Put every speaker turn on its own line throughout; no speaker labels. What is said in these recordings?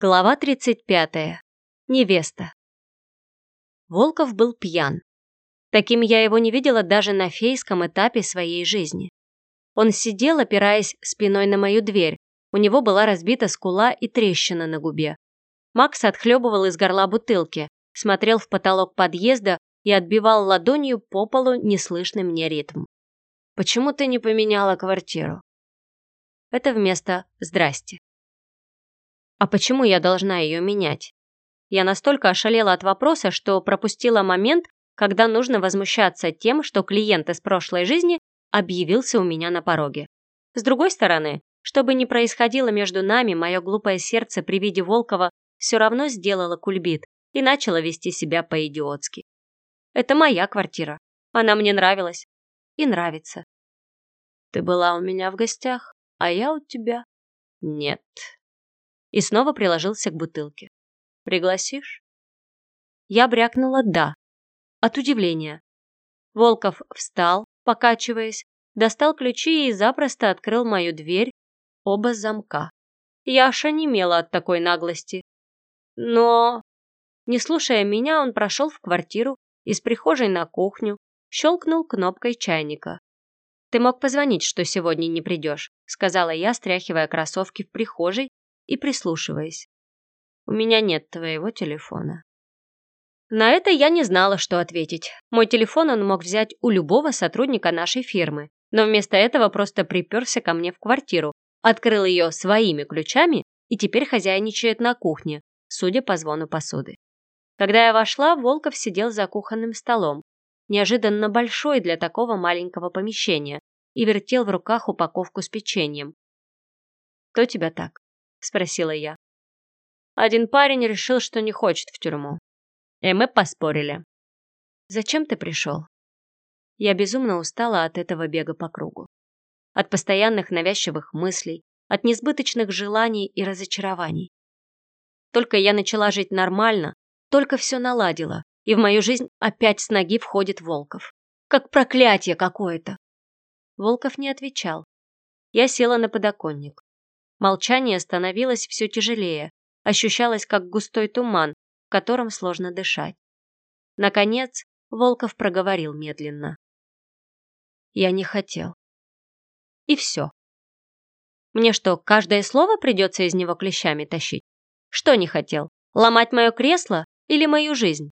Глава 35. Невеста. Волков был пьян. Таким я его не видела даже на фейском этапе своей жизни. Он сидел, опираясь спиной на мою дверь. У него была разбита скула и трещина на губе. Макс отхлебывал из горла бутылки, смотрел в потолок подъезда и отбивал ладонью по полу неслышный мне ритм. «Почему ты не поменяла квартиру?» Это вместо «здрасте». А почему я должна ее менять? Я настолько ошалела от вопроса, что пропустила момент, когда нужно возмущаться тем, что клиент из прошлой жизни объявился у меня на пороге. С другой стороны, что бы ни происходило между нами, мое глупое сердце при виде Волкова все равно сделало кульбит и начало вести себя по-идиотски. Это моя квартира. Она мне нравилась. И нравится. Ты была у меня в гостях, а я у тебя. Нет и снова приложился к бутылке. «Пригласишь?» Я брякнула «да». От удивления. Волков встал, покачиваясь, достал ключи и запросто открыл мою дверь, оба замка. Я аж онемела от такой наглости. Но... Не слушая меня, он прошел в квартиру, из прихожей на кухню, щелкнул кнопкой чайника. «Ты мог позвонить, что сегодня не придешь», сказала я, стряхивая кроссовки в прихожей и прислушиваясь. «У меня нет твоего телефона». На это я не знала, что ответить. Мой телефон он мог взять у любого сотрудника нашей фирмы, но вместо этого просто приперся ко мне в квартиру, открыл ее своими ключами и теперь хозяйничает на кухне, судя по звону посуды. Когда я вошла, Волков сидел за кухонным столом, неожиданно большой для такого маленького помещения, и вертел в руках упаковку с печеньем. «Кто тебя так?» — спросила я. Один парень решил, что не хочет в тюрьму. И мы поспорили. «Зачем ты пришел?» Я безумно устала от этого бега по кругу. От постоянных навязчивых мыслей, от несбыточных желаний и разочарований. Только я начала жить нормально, только все наладила, и в мою жизнь опять с ноги входит Волков. Как проклятие какое-то. Волков не отвечал. Я села на подоконник. Молчание становилось все тяжелее, ощущалось как густой туман, в котором сложно дышать. Наконец, Волков проговорил медленно. Я не хотел. И все. Мне что, каждое слово придется из него клещами тащить? Что не хотел? Ломать мое кресло или мою жизнь?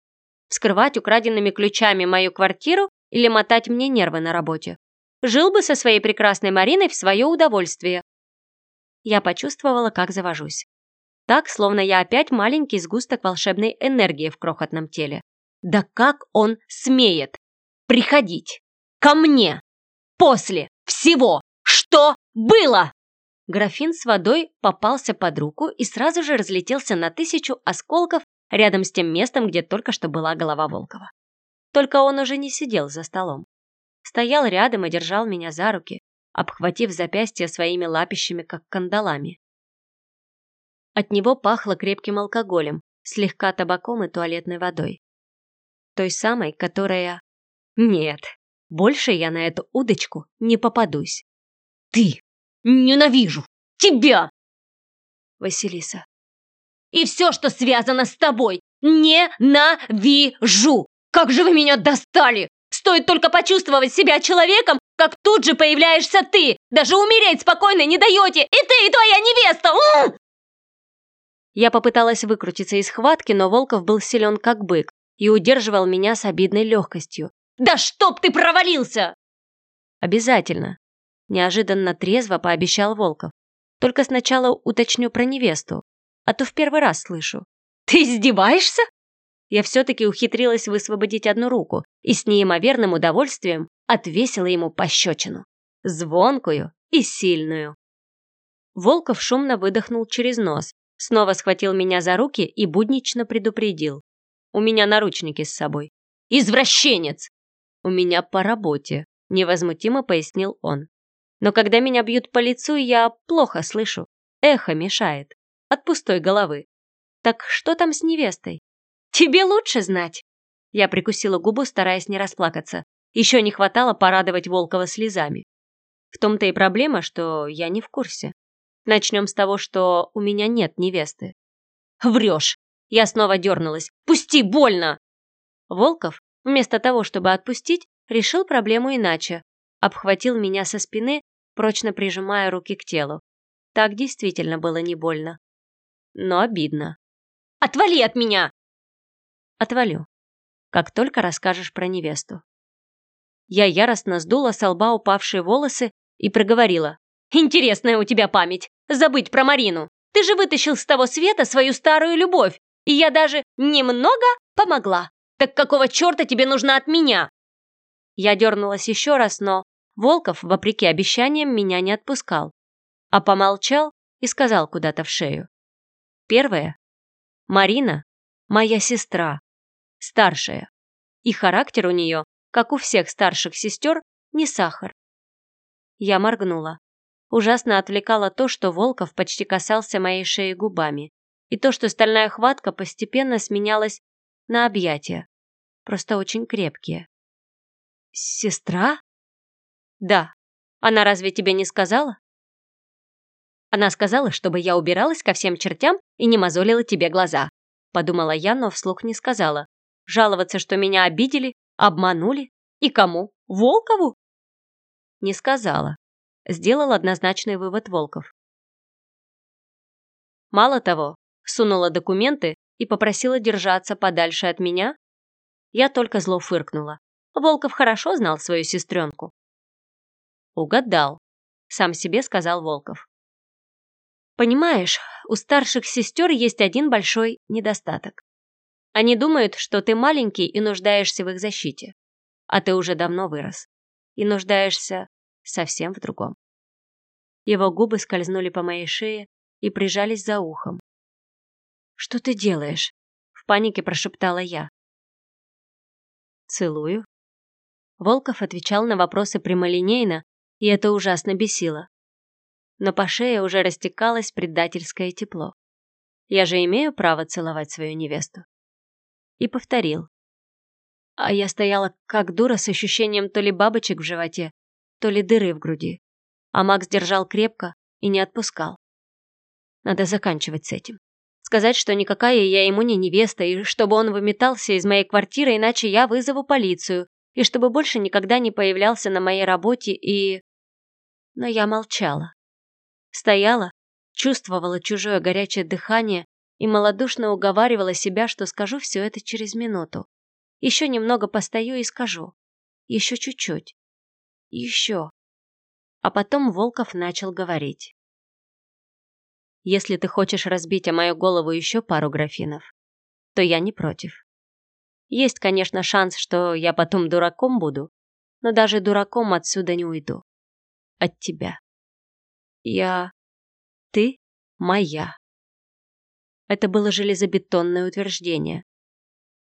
Вскрывать украденными ключами мою квартиру или мотать мне нервы на работе? Жил бы со своей прекрасной Мариной в свое удовольствие, я почувствовала, как завожусь. Так, словно я опять маленький сгусток волшебной энергии в крохотном теле. Да как он смеет приходить ко мне после всего, что было? Графин с водой попался под руку и сразу же разлетелся на тысячу осколков рядом с тем местом, где только что была голова Волкова. Только он уже не сидел за столом. Стоял рядом и держал меня за руки, обхватив запястья своими лапищами, как кандалами. От него пахло крепким алкоголем, слегка табаком и туалетной водой. Той самой, которая... Нет, больше я на эту удочку не попадусь. Ты! Ненавижу! Тебя! Василиса. И все, что связано с тобой, ненавижу! Как же вы меня достали! Стоит только почувствовать себя человеком, как тут же появляешься ты! Даже умереть спокойно не даете! И ты, и твоя невеста! У! Я попыталась выкрутиться из схватки, но Волков был силен как бык и удерживал меня с обидной легкостью. «Да чтоб ты провалился!» «Обязательно!» Неожиданно трезво пообещал Волков. «Только сначала уточню про невесту, а то в первый раз слышу». «Ты издеваешься?» Я все-таки ухитрилась высвободить одну руку и с неимоверным удовольствием отвесила ему пощечину. Звонкую и сильную. Волков шумно выдохнул через нос, снова схватил меня за руки и буднично предупредил. «У меня наручники с собой». «Извращенец!» «У меня по работе», — невозмутимо пояснил он. «Но когда меня бьют по лицу, я плохо слышу. Эхо мешает. От пустой головы. Так что там с невестой?» «Тебе лучше знать!» Я прикусила губу, стараясь не расплакаться. Еще не хватало порадовать Волкова слезами. В том-то и проблема, что я не в курсе. Начнем с того, что у меня нет невесты. Врешь. Я снова дернулась. Пусти, больно! Волков, вместо того, чтобы отпустить, решил проблему иначе. Обхватил меня со спины, прочно прижимая руки к телу. Так действительно было не больно. Но обидно. «Отвали от меня!» «Отвалю, как только расскажешь про невесту». Я яростно сдула с лба упавшие волосы и проговорила. «Интересная у тебя память! Забыть про Марину! Ты же вытащил с того света свою старую любовь, и я даже немного помогла! Так какого черта тебе нужно от меня?» Я дернулась еще раз, но Волков, вопреки обещаниям, меня не отпускал, а помолчал и сказал куда-то в шею. Первое. Марина – моя сестра, старшая, и характер у нее, как у всех старших сестер, не сахар. Я моргнула. Ужасно отвлекало то, что Волков почти касался моей шеи губами, и то, что стальная хватка постепенно сменялась на объятия, просто очень крепкие. «Сестра?» «Да. Она разве тебе не сказала?» Она сказала, чтобы я убиралась ко всем чертям и не мозолила тебе глаза. Подумала я, но вслух не сказала. Жаловаться, что меня обидели, обманули? И кому? Волкову? Не сказала. Сделал однозначный вывод Волков. Мало того, сунула документы и попросила держаться подальше от меня. Я только зло фыркнула. Волков хорошо знал свою сестренку. «Угадал», — сам себе сказал Волков. «Понимаешь, у старших сестер есть один большой недостаток. Они думают, что ты маленький и нуждаешься в их защите, а ты уже давно вырос и нуждаешься совсем в другом». Его губы скользнули по моей шее и прижались за ухом. «Что ты делаешь?» — в панике прошептала я. «Целую». Волков отвечал на вопросы прямолинейно, и это ужасно бесило. Но по шее уже растекалось предательское тепло. Я же имею право целовать свою невесту. И повторил. А я стояла как дура с ощущением то ли бабочек в животе, то ли дыры в груди. А Макс держал крепко и не отпускал. Надо заканчивать с этим. Сказать, что никакая я ему не невеста, и чтобы он выметался из моей квартиры, иначе я вызову полицию, и чтобы больше никогда не появлялся на моей работе и... Но я молчала. Стояла, чувствовала чужое горячее дыхание и малодушно уговаривала себя, что скажу все это через минуту. Еще немного постою и скажу. Еще чуть-чуть. Еще. А потом Волков начал говорить. Если ты хочешь разбить о мою голову еще пару графинов, то я не против. Есть, конечно, шанс, что я потом дураком буду, но даже дураком отсюда не уйду. От тебя. Я... Ты моя. Это было железобетонное утверждение.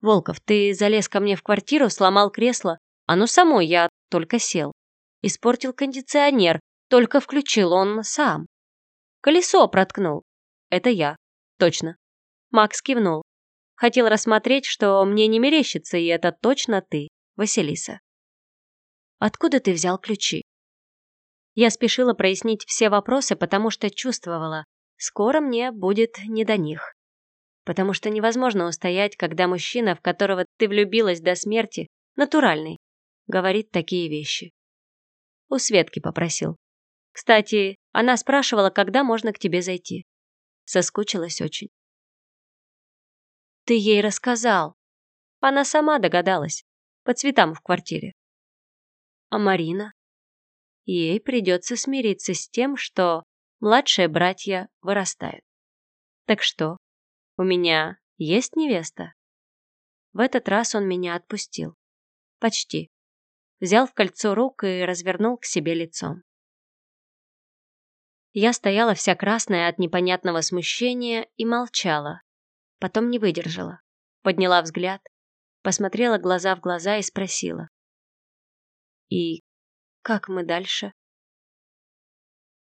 Волков, ты залез ко мне в квартиру, сломал кресло. Оно само, я только сел. Испортил кондиционер, только включил он сам. Колесо проткнул. Это я. Точно. Макс кивнул. Хотел рассмотреть, что мне не мерещится, и это точно ты, Василиса. Откуда ты взял ключи? Я спешила прояснить все вопросы, потому что чувствовала, скоро мне будет не до них. Потому что невозможно устоять, когда мужчина, в которого ты влюбилась до смерти, натуральный, говорит такие вещи. У Светки попросил. Кстати, она спрашивала, когда можно к тебе зайти. Соскучилась очень. Ты ей рассказал. Она сама догадалась. По цветам в квартире. А Марина? Ей придется смириться с тем, что младшие братья вырастают. Так что, у меня есть невеста? В этот раз он меня отпустил. Почти. Взял в кольцо рук и развернул к себе лицом. Я стояла вся красная от непонятного смущения и молчала, Потом не выдержала. Подняла взгляд, посмотрела глаза в глаза и спросила. «И как мы дальше?»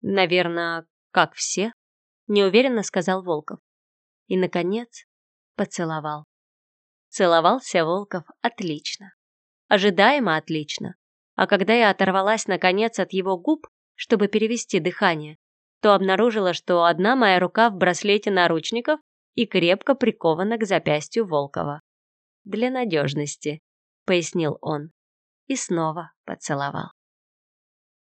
«Наверное, как все», — неуверенно сказал Волков. И, наконец, поцеловал. Целовался Волков отлично. Ожидаемо отлично. А когда я оторвалась, наконец, от его губ, чтобы перевести дыхание, то обнаружила, что одна моя рука в браслете наручников, и крепко прикована к запястью Волкова. «Для надежности», — пояснил он и снова поцеловал.